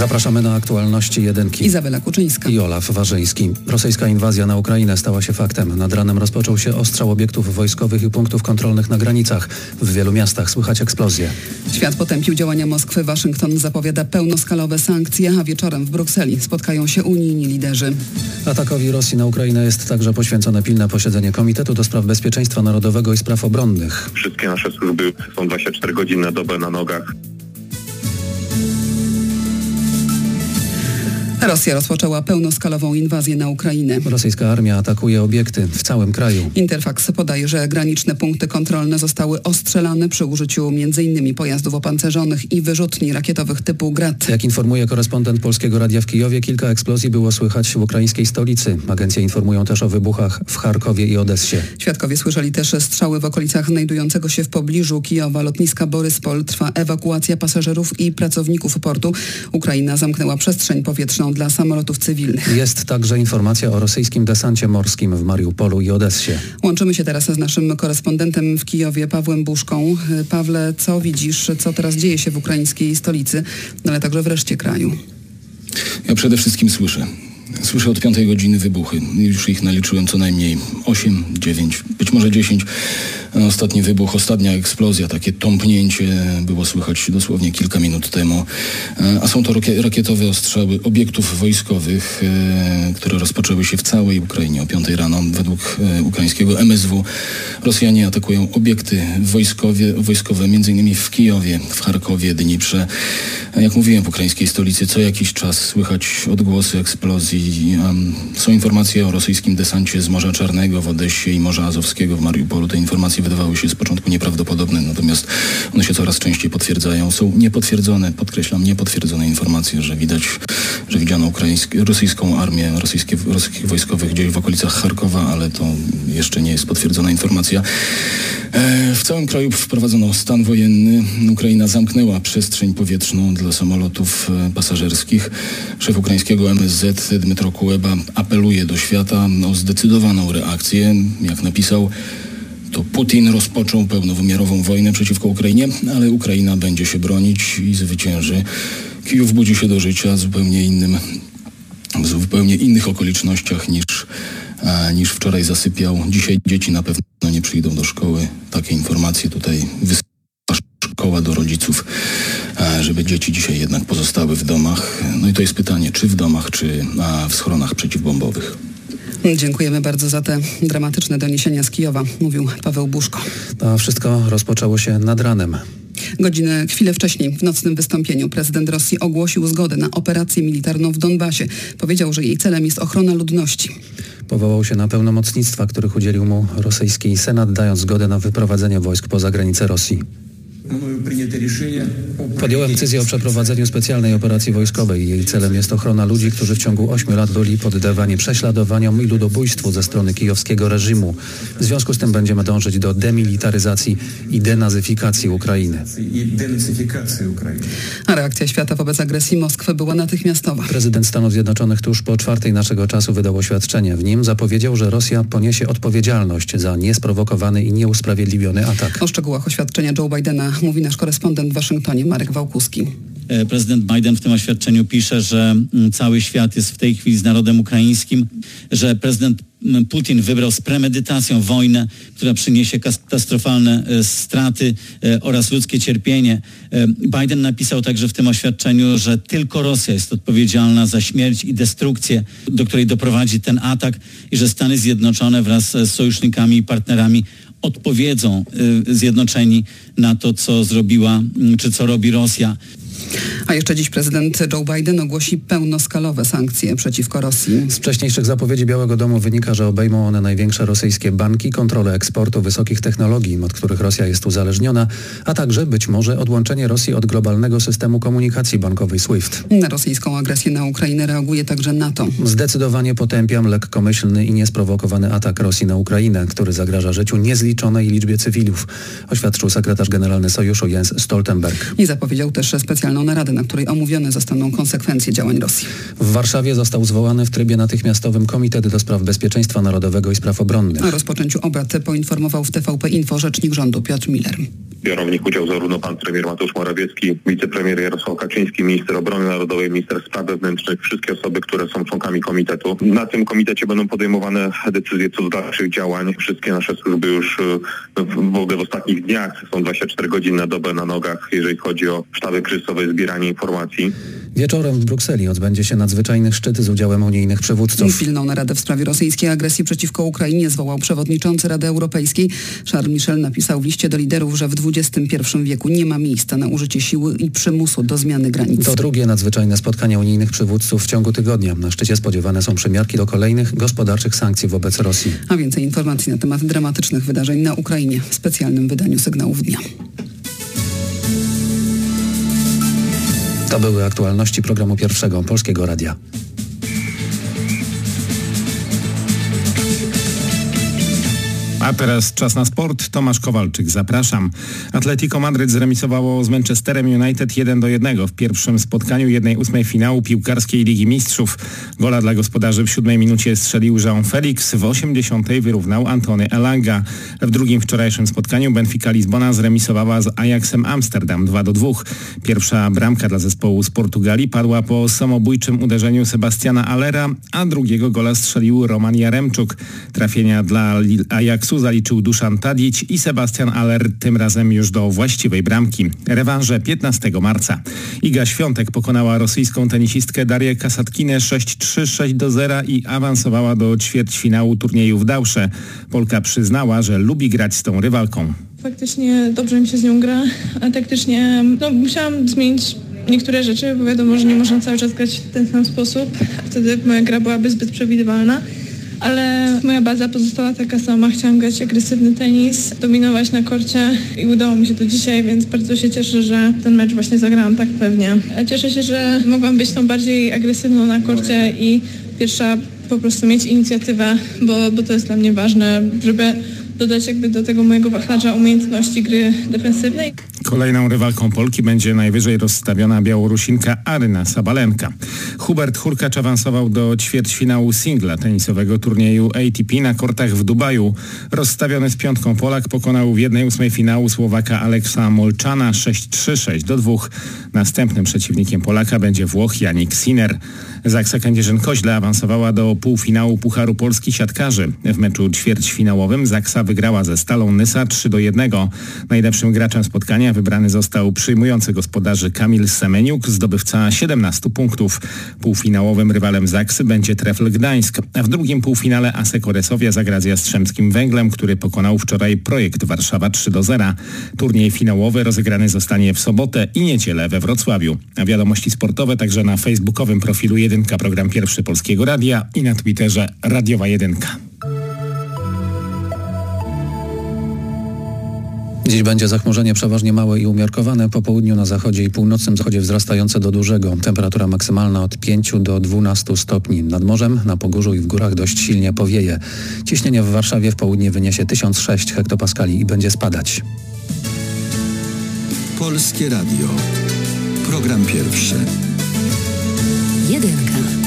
Zapraszamy na aktualności jedynki. Izabela Kuczyńska. I Olaf Warzyński. Rosyjska inwazja na Ukrainę stała się faktem. Nad ranem rozpoczął się ostrzał obiektów wojskowych i punktów kontrolnych na granicach. W wielu miastach słychać eksplozje. Świat potępił działania Moskwy. Waszyngton zapowiada pełnoskalowe sankcje, a wieczorem w Brukseli spotkają się unijni liderzy. Atakowi Rosji na Ukrainę jest także poświęcone pilne posiedzenie Komitetu do Spraw Bezpieczeństwa Narodowego i Spraw Obronnych. Wszystkie nasze służby są 24 godziny na dobę na nogach. Rosja rozpoczęła pełnoskalową inwazję na Ukrainę. Rosyjska armia atakuje obiekty w całym kraju. Interfax podaje, że graniczne punkty kontrolne zostały ostrzelane przy użyciu m.in. pojazdów opancerzonych i wyrzutni rakietowych typu Grad. Jak informuje korespondent Polskiego Radia w Kijowie, kilka eksplozji było słychać w ukraińskiej stolicy. Agencje informują też o wybuchach w Charkowie i Odessie. Świadkowie słyszeli też strzały w okolicach znajdującego się w pobliżu Kijowa lotniska Boryspol. Trwa ewakuacja pasażerów i pracowników portu. Ukraina zamknęła przestrzeń powietrzną dla samolotów cywilnych. Jest także informacja o rosyjskim desancie morskim w Mariupolu i Odessie. Łączymy się teraz z naszym korespondentem w Kijowie, Pawłem Buszką. Pawle, co widzisz, co teraz dzieje się w ukraińskiej stolicy, ale także w reszcie kraju? Ja przede wszystkim słyszę. Słyszę od piątej godziny wybuchy. Już ich naliczyłem co najmniej 8, 9, być może 10. Ostatni wybuch, ostatnia eksplozja, takie tąpnięcie było słychać dosłownie kilka minut temu. A są to rakietowe ostrzały obiektów wojskowych, e, które rozpoczęły się w całej Ukrainie o 5 rano. Według e, ukraińskiego MSW Rosjanie atakują obiekty wojskowie, wojskowe, m.in. w Kijowie, w Charkowie, Dniprze. Jak mówiłem, w ukraińskiej stolicy co jakiś czas słychać odgłosy eksplozji. Są informacje o rosyjskim desancie z Morza Czarnego w Odessie i Morza Azowskiego w Mariupolu. Te informacje wydawały się z początku nieprawdopodobne, natomiast one się coraz częściej potwierdzają. Są niepotwierdzone, podkreślam, niepotwierdzone informacje, że widać, że widziano rosyjską armię, rosyjskie, rosyjskich wojskowych gdzieś w okolicach Charkowa, ale to jeszcze nie jest potwierdzona informacja. E, w całym kraju wprowadzono stan wojenny. Ukraina zamknęła przestrzeń powietrzną dla samolotów e, pasażerskich. Szef ukraińskiego MSZ Dmytro Kuleba apeluje do świata o zdecydowaną reakcję. Jak napisał, to Putin rozpoczął pełnowymiarową wojnę przeciwko Ukrainie, ale Ukraina będzie się bronić i zwycięży. Kijów budzi się do życia zupełnie innym, w zupełnie innych okolicznościach niż, a, niż wczoraj zasypiał. Dzisiaj dzieci na pewno nie przyjdą do szkoły. Takie informacje tutaj wysyła szkoła do rodziców, a, żeby dzieci dzisiaj jednak pozostały w domach. No i to jest pytanie, czy w domach, czy a, w schronach przeciwbombowych. Dziękujemy bardzo za te dramatyczne doniesienia z Kijowa, mówił Paweł Buszko. To wszystko rozpoczęło się nad ranem. Godzinę, chwilę wcześniej w nocnym wystąpieniu prezydent Rosji ogłosił zgodę na operację militarną w Donbasie. Powiedział, że jej celem jest ochrona ludności. Powołał się na pełnomocnictwa, których udzielił mu rosyjski Senat, dając zgodę na wyprowadzenie wojsk poza granice Rosji. Podjąłem decyzję o przeprowadzeniu specjalnej operacji wojskowej. Jej celem jest ochrona ludzi, którzy w ciągu ośmiu lat byli poddawani prześladowaniom i ludobójstwu ze strony kijowskiego reżimu. W związku z tym będziemy dążyć do demilitaryzacji i denazyfikacji Ukrainy. A reakcja świata wobec agresji Moskwy była natychmiastowa. Prezydent Stanów Zjednoczonych tuż po czwartej naszego czasu wydał oświadczenie. W nim zapowiedział, że Rosja poniesie odpowiedzialność za niesprowokowany i nieusprawiedliwiony atak. O szczegółach oświadczenia Joe Bidena mówi nasz korespondent w Waszyngtonie Marek Wałkuski. E, prezydent Biden w tym oświadczeniu pisze, że mm, cały świat jest w tej chwili z narodem ukraińskim, że prezydent mm, Putin wybrał z premedytacją wojnę, która przyniesie katastrofalne e, straty e, oraz ludzkie cierpienie. Biden napisał także w tym oświadczeniu, że tylko Rosja jest odpowiedzialna za śmierć i destrukcję, do której doprowadzi ten atak i że Stany Zjednoczone wraz z sojusznikami i partnerami odpowiedzą zjednoczeni na to, co zrobiła, czy co robi Rosja. A jeszcze dziś prezydent Joe Biden ogłosi pełnoskalowe sankcje przeciwko Rosji. Z wcześniejszych zapowiedzi Białego Domu wynika, że obejmą one największe rosyjskie banki, kontrolę eksportu wysokich technologii, od których Rosja jest uzależniona, a także być może odłączenie Rosji od globalnego systemu komunikacji bankowej SWIFT. Na rosyjską agresję na Ukrainę reaguje także NATO. Zdecydowanie potępiam lekkomyślny i niesprowokowany atak Rosji na Ukrainę, który zagraża życiu niezliczonej liczbie cywilów, oświadczył sekretarz generalny Sojuszu Jens Stoltenberg. I zapowiedział też specjalną naradę, na której omówione zostaną konsekwencje działań Rosji. W Warszawie został zwołany w trybie natychmiastowym Komitet do Spraw Bezpieczeństwa Narodowego i Spraw Obronnych. O rozpoczęciu obrad poinformował w TVP Info rzecznik rządu Piotr Miller. Biorą w nich udział zarówno pan premier Mateusz Morawiecki, wicepremier Jarosław Kaczyński, minister obrony narodowej, minister spraw wewnętrznych, wszystkie osoby, które są członkami komitetu. Na tym komitecie będą podejmowane decyzje co do dalszych działań. Wszystkie nasze służby już e, w, w ogóle w ostatnich dniach są 24 godziny na dobę na nogach, jeżeli chodzi o sztaby kryzysowe, zbieranie informacji. Wieczorem w Brukseli odbędzie się nadzwyczajny szczyt z udziałem unijnych przywódców. Pilną naradę w sprawie rosyjskiej agresji przeciwko Ukrainie zwołał przewodniczący Rady Europejskiej. Charles Michel napisał w liście do liderów, że w XXI wieku nie ma miejsca na użycie siły i przymusu do zmiany granic. To drugie nadzwyczajne spotkanie unijnych przywódców w ciągu tygodnia. Na szczycie spodziewane są przymiarki do kolejnych gospodarczych sankcji wobec Rosji. A więcej informacji na temat dramatycznych wydarzeń na Ukrainie w specjalnym wydaniu sygnałów dnia. To były aktualności programu pierwszego Polskiego Radia. A teraz czas na sport. Tomasz Kowalczyk, zapraszam. Atletico Madryt zremisowało z Manchesterem United 1 do 1 w pierwszym spotkaniu 1-8 finału piłkarskiej Ligi Mistrzów. Gola dla gospodarzy w siódmej minucie strzelił Jean Felix, w 80 wyrównał Antony Elanga. W drugim wczorajszym spotkaniu Benfica Lizbona zremisowała z Ajaxem Amsterdam 2 do 2. Pierwsza bramka dla zespołu z Portugalii padła po samobójczym uderzeniu Sebastiana Alera, a drugiego gola strzelił Roman Jaremczuk. Trafienia dla Ajaxu zaliczył Duszan Tadić i Sebastian Aller tym razem już do właściwej bramki. Rewanże 15 marca. Iga Świątek pokonała rosyjską tenisistkę Darię Kasatkinę 6-3, 6-0 i awansowała do ćwierćfinału turnieju w Dałsze. Polka przyznała, że lubi grać z tą rywalką. Faktycznie dobrze mi się z nią gra, a taktycznie no, musiałam zmienić niektóre rzeczy, bo wiadomo, że nie można cały czas grać w ten sam sposób. Wtedy moja gra byłaby zbyt przewidywalna ale moja baza pozostała taka sama. Chciałam grać agresywny tenis, dominować na korcie i udało mi się to dzisiaj, więc bardzo się cieszę, że ten mecz właśnie zagrałam tak pewnie. Cieszę się, że mogłam być tą bardziej agresywną na korcie i pierwsza po prostu mieć inicjatywę, bo, bo to jest dla mnie ważne, żeby dodać jakby do tego mojego wachlarza umiejętności gry defensywnej. Kolejną rywalką Polki będzie najwyżej rozstawiona Białorusinka Aryna Sabalenka. Hubert Hurkacz awansował do ćwierćfinału singla tenisowego turnieju ATP na kortach w Dubaju. Rozstawiony z piątką Polak pokonał w jednej ósmej finału Słowaka Aleksa Molczana 6-3-6 do 2. Następnym przeciwnikiem Polaka będzie Włoch Janik Sinner. Zaksa Kędzierzyn-Koźle awansowała do półfinału Pucharu Polski Siatkarzy. W meczu ćwierćfinałowym Zaksa wygrała ze Stalą Nysa 3 do 1. Najlepszym graczem spotkania wybrany został przyjmujący gospodarzy Kamil Semeniuk, zdobywca 17 punktów. Półfinałowym rywalem Zaksy będzie Trefl Gdańsk. A w drugim półfinale Asek Oresowia zagra z Jastrzębskim Węglem, który pokonał wczoraj projekt Warszawa 3 do 0. Turniej finałowy rozegrany zostanie w sobotę i niedzielę we Wrocławiu. A wiadomości sportowe także na facebookowym profilu Jedynka, program pierwszy Polskiego Radia i na Twitterze Radiowa Jedynka. Dziś będzie zachmurzenie przeważnie małe i umiarkowane. Po południu na zachodzie i północnym zachodzie wzrastające do dużego. Temperatura maksymalna od 5 do 12 stopni. Nad morzem, na Pogórzu i w górach dość silnie powieje. Ciśnienie w Warszawie w południe wyniesie 1006 hektopaskali i będzie spadać. Polskie Radio. Program pierwszy. Jedynka.